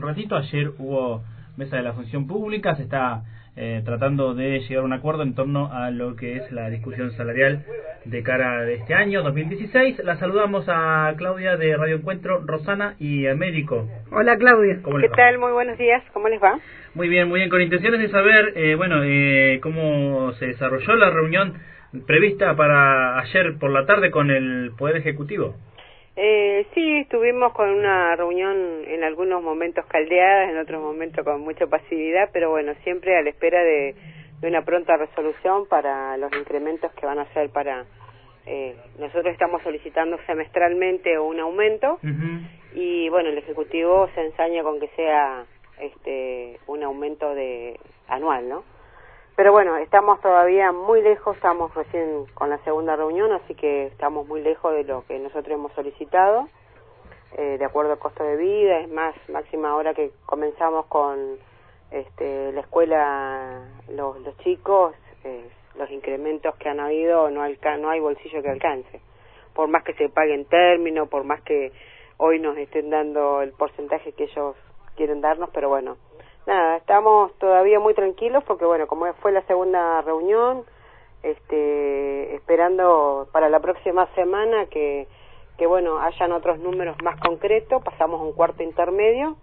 Un ratito, ayer hubo mesa de la función pública, se está eh, tratando de llegar a un acuerdo en torno a lo que es la discusión salarial de cara de este año 2016. La saludamos a Claudia de Radio Encuentro, Rosana y Américo. Hola Claudia. ¿Qué tal? Muy buenos días. ¿Cómo les va? Muy bien, muy bien. Con intenciones de saber, eh, bueno, eh, cómo se desarrolló la reunión prevista para ayer por la tarde con el Poder Ejecutivo. Eh, sí, estuvimos con una reunión en algunos momentos caldeadas, en otros momentos con mucha pasividad, pero bueno, siempre a la espera de, una pronta resolución para los incrementos que van a ser para... Eh, nosotros estamos solicitando semestralmente un aumento y bueno, el Ejecutivo se ensaña con que sea este un aumento de anual, ¿no? Pero bueno, estamos todavía muy lejos, estamos recién con la segunda reunión, así que estamos muy lejos de lo que nosotros hemos solicitado, eh, de acuerdo al costo de vida, es más, máxima ahora que comenzamos con este, la escuela, los, los chicos, eh, los incrementos que han habido, no, no hay bolsillo que alcance, por más que se pague en término, por más que hoy nos estén dando el porcentaje que ellos quieren darnos, pero bueno, nada, estamos todavía muy tranquilos porque bueno, como fue la segunda reunión, este, esperando para la próxima semana que, que bueno, hayan otros números más concretos, pasamos a un cuarto intermedio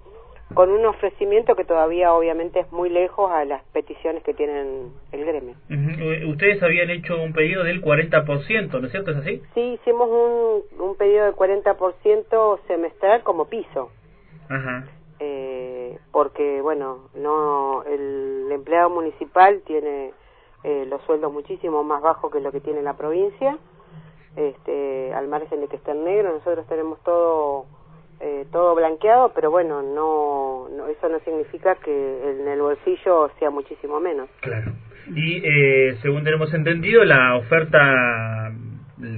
con un ofrecimiento que todavía obviamente es muy lejos a las peticiones que tienen el gremio. Ustedes habían hecho un pedido del 40%, ¿no es cierto? ¿Es así? Sí, hicimos un, un pedido del 40% semestral como piso. Ajá eh, porque bueno no el empleado municipal tiene eh, los sueldos muchísimo más bajos que lo que tiene la provincia este al margen de que esté en negro nosotros tenemos todo eh, todo blanqueado pero bueno no, no eso no significa que en el bolsillo sea muchísimo menos. Claro. Y eh, según tenemos entendido la oferta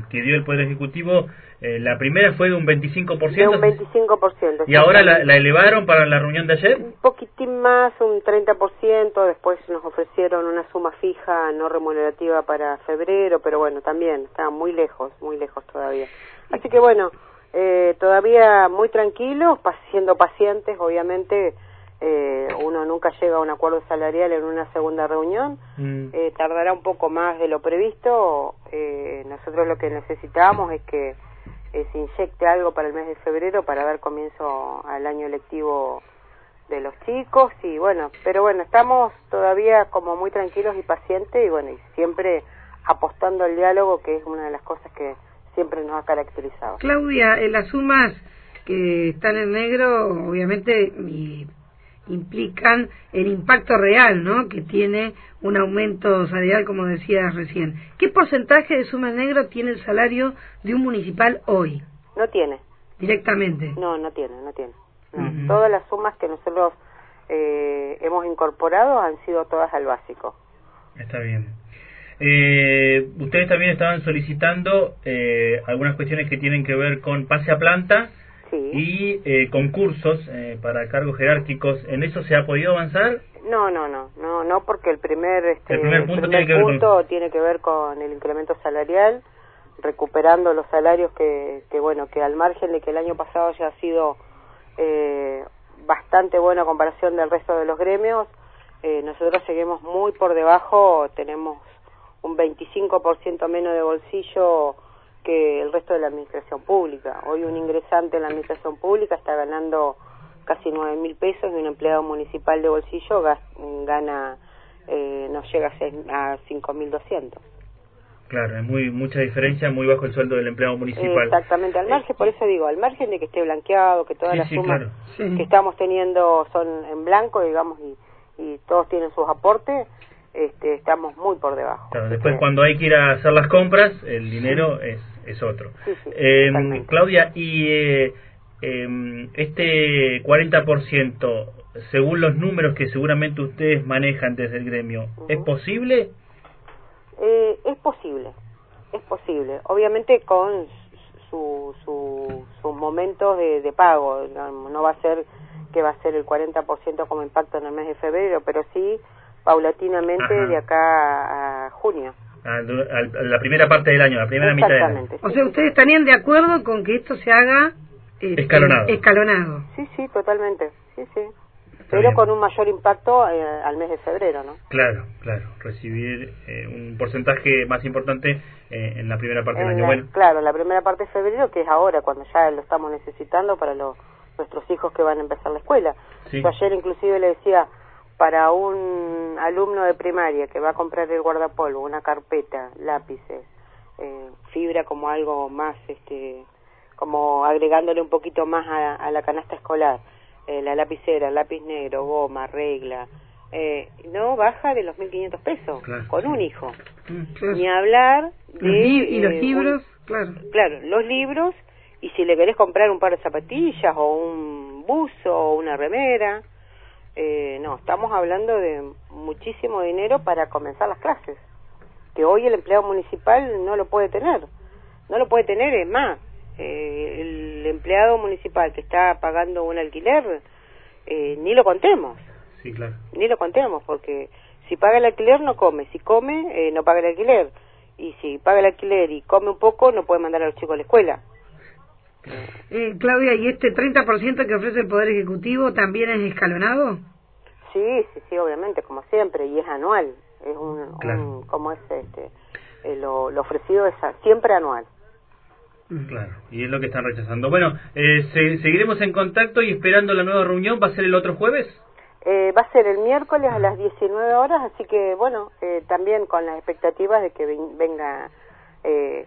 que dio el poder ejecutivo eh, la primera fue de un 25%. De un 25%. ¿Y ahora la, la, elevaron para la reunión de ayer? Un poquitín más, un 30%. Después nos ofrecieron una suma fija no remunerativa para febrero, pero bueno, también está muy lejos, muy lejos todavía. Así que bueno, eh, todavía muy tranquilos, siendo pacientes, obviamente. Eh, uno nunca llega a un acuerdo salarial en una segunda reunión, mm. eh, tardará un poco más de lo previsto. Eh, nosotros lo que necesitamos es que eh, se inyecte algo para el mes de febrero para dar comienzo al año lectivo de los chicos y bueno, pero bueno, estamos todavía como muy tranquilos y pacientes y bueno, y siempre apostando al diálogo que es una de las cosas que siempre nos ha caracterizado. Claudia, en las sumas que están en negro, obviamente, y implican el impacto real ¿no? que tiene un aumento salarial, como decías recién. ¿Qué porcentaje de suma negro tiene el salario de un municipal hoy? No tiene. ¿Directamente? No, no tiene, no tiene. Todas las sumas que nosotros eh, hemos incorporado han sido todas al básico. Está bien. Eh, ustedes también estaban solicitando eh, algunas cuestiones que tienen que ver con pase a planta y eh, concursos eh, para cargos jerárquicos. ¿En eso se ha podido avanzar? No, no, no, no, no porque el primer, este, el primer punto, tiene, que tiene, que ver con el incremento salarial, recuperando los salarios que, que, bueno, que al margen de que el año pasado ya ha sido eh, bastante bueno a comparación del resto de los gremios, eh, nosotros seguimos muy por debajo, tenemos un 25% menos de bolsillo que el resto de la administración pública. Hoy un ingresante en la administración pública está ganando casi nueve mil pesos y un empleado municipal de bolsillo gana, eh, nos llega a cinco mil doscientos. Claro, es muy mucha diferencia, muy bajo el sueldo del empleado municipal. Exactamente, al margen, por eso digo, al margen de que esté blanqueado, que todas las sumas que estamos teniendo son en blanco, digamos, y, y todos tienen sus aportes, este, estamos muy por debajo. después cuando hay que ir a hacer las compras, el dinero es, es otro. Eh, Claudia, y eh, eh, este 40%, según los números que seguramente ustedes manejan desde el gremio, ¿es posible? Eh, es posible, es posible. Obviamente con su, su, sus momentos de, de pago, no va a ser que va a ser el 40% como impacto en el mes de febrero, pero sí paulatinamente de acá a junio. A, la primera parte del año, la primera mitad del año. O sea, ¿ustedes estarían de acuerdo con que esto se haga este, escalonado. escalonado? Sí, sí, totalmente. sí, sí. Pero con un mayor impacto eh, al mes de febrero, ¿no? Claro, claro. Recibir eh, un porcentaje más importante eh, en la primera parte del año. Bueno. Claro, la primera parte de febrero, que es ahora, cuando ya lo estamos necesitando para los, nuestros hijos que van a empezar la escuela. Yo ayer inclusive le decía, para un alumno de primaria que va a comprar el guardapolvo, una carpeta, lápices, eh, fibra como algo más, este, como agregándole un poquito más a, la canasta escolar, eh, la lapicera, lápiz negro, goma, regla, eh, no baja de los 1.500 pesos con un hijo. Mm, Ni hablar de... ¿Y los libros? claro. Claro, los libros y si le querés comprar un par de zapatillas o un buzo o una remera eh, no, estamos hablando de muchísimo dinero para comenzar las clases, que hoy el empleado municipal no lo puede tener, no lo puede tener, es más, eh, el empleado municipal que está pagando un alquiler, eh, ni lo contemos. Sí, claro. Ni lo contemos, porque si paga el alquiler no come, si come no paga el alquiler, y si paga el alquiler y come un poco no puede mandar a los chicos a la escuela. Eh, Claudia, ¿y este 30% que ofrece el Poder Ejecutivo también es escalonado? Sí, sí, sí, obviamente, como siempre, y es anual. Es un, como es este, eh, lo, ofrecido es siempre anual. Claro, y es lo que están rechazando. Bueno, eh, seguiremos en contacto y esperando la nueva reunión. ¿Va a ser el otro jueves? Eh, va a ser el miércoles a las 19 horas, así que bueno, eh, también con las expectativas de que venga eh,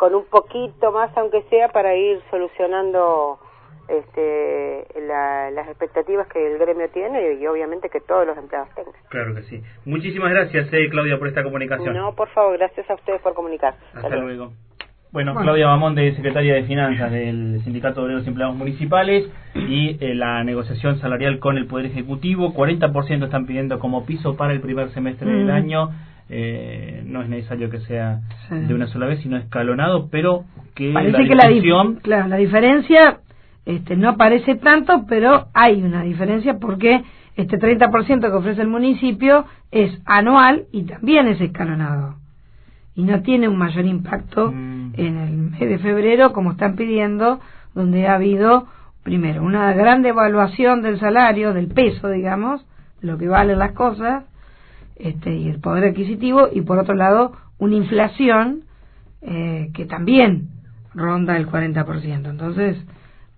con un poquito más, aunque sea, para ir solucionando este, las expectativas que el gremio tiene y, obviamente que todos los empleados tengan. Claro que sí. Muchísimas gracias, eh, Claudia, por esta comunicación. No, por favor, gracias a ustedes por comunicar. Hasta, luego. Bueno, Claudia de secretaria de Finanzas del Sindicato de Obreros y Empleados Municipales, y eh, la negociación salarial con el Poder Ejecutivo. 40% están pidiendo como piso para el primer semestre del mm. año eh, no es necesario que sea de una sola vez, sino escalonado, pero que Parece la que la, claro, la diferencia este, no aparece tanto, pero hay una diferencia porque este 30% que ofrece el municipio es anual y también es escalonado. Y no tiene un mayor impacto mm. en el mes de febrero, como están pidiendo, donde ha habido, primero, una gran devaluación del salario, del peso, digamos, lo que valen las cosas, este, y el poder adquisitivo, y por otro lado, una inflación eh, que también ronda el 40%. Entonces,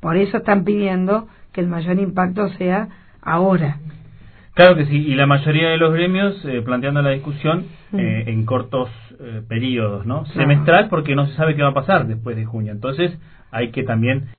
por eso están pidiendo que el mayor impacto sea ahora. Claro que sí, y la mayoría de los gremios eh, planteando la discusión mm. eh, en cortos periodos, ¿no? Semestral porque no se sabe qué va a pasar después de junio. Entonces hay que también